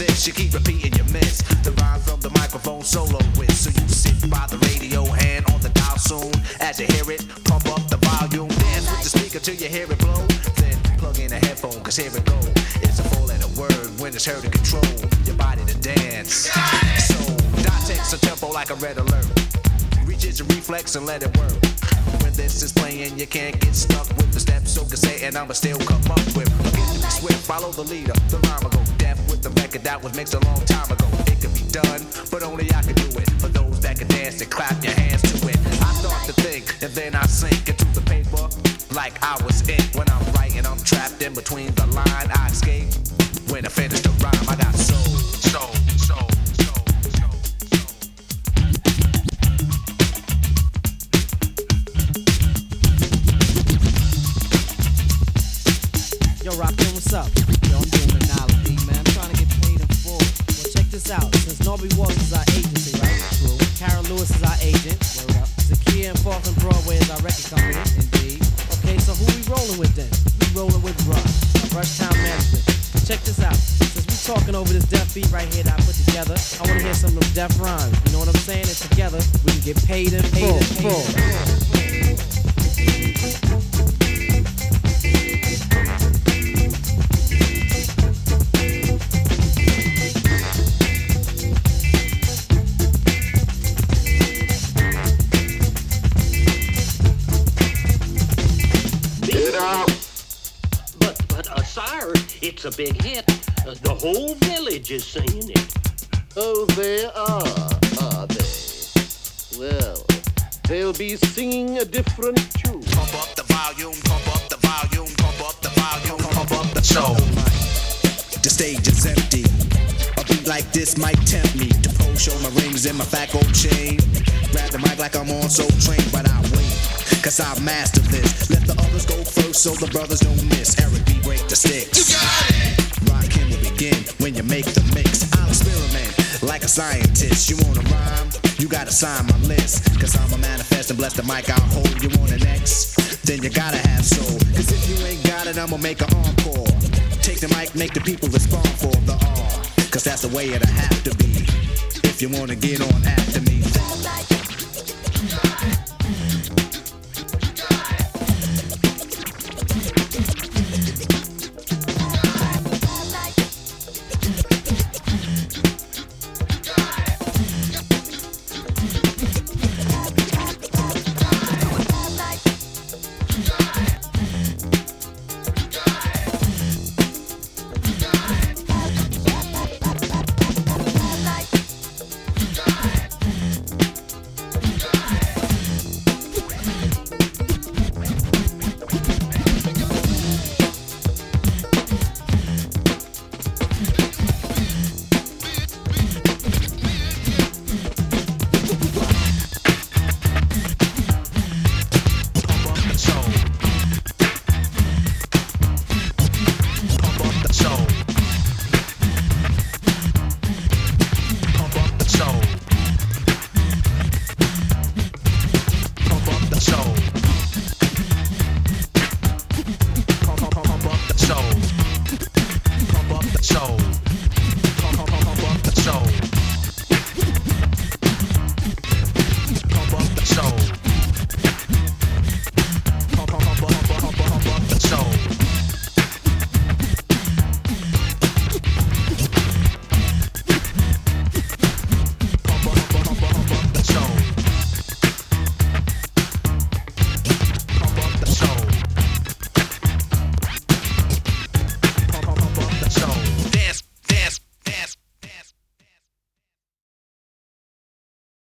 this. You keep repeating your miss. The rhyme from the microphone solo with. So you sit by the radio, hand on the dial soon. As you hear it, pump up the volume. Dance with the speaker till you hear it blow. Then plug in a headphone, cause here it go. It's a four letter word when it's heard to control your body to dance. So, dot text a tempo like a red alert. Reach your reflex and let it work. When this is playing, you can't get stuck with the steps. So can say, and I'ma still come up with. Follow the leader. The rhyme will go deaf with the record that was mixed a long time ago. It could be done, but only I can do it. For those that can dance and clap your hands to it. I start to think, and then I sink into the paper like I was in. When I'm writing, I'm trapped in between Yo, Rakim, what's up? Yo, I'm doing an analogy, man. I'm trying to get paid in full. Well, check this out. Since Norby Walters is our agency, right? True. Kara Lewis is our agent. Word up. Zakia and Fourth and Broadway is our record company. Indeed. Okay, so who we rolling with then? We rolling with Rush. Rush Town Management. Check this out. Since we talking over this deaf beat right here that I put together, I want to hear some of them deaf rhymes. You know what I'm saying? And together, we can get paid in full. full. But, but, uh, sire, it's a big hit. Uh, the whole village is singing it. Oh, they are, are they? Well, they'll be singing a different tune. Pump up the volume, pump up the volume, pump up the volume, pump up the soul. The stage is empty. A beat like this might tempt me to pose, show my rings and my fat gold chain. Grab the mic like I'm on Soul Train, but I wait. Cause I've mastered this. Let the others go first so the brothers don't miss. Eric B. break the sticks. You got it! Rakim will begin when you make the mix. I'll experiment like a scientist. You wanna rhyme? You gotta sign my list. Cause I'm a manifest and bless the mic I'll hold. You on an X? Then you gotta have soul. Cause if you ain't got it, I'ma make an encore. Take the mic, make the people respond for the R. Cause that's the way it'll have to be. If you wanna get on after me.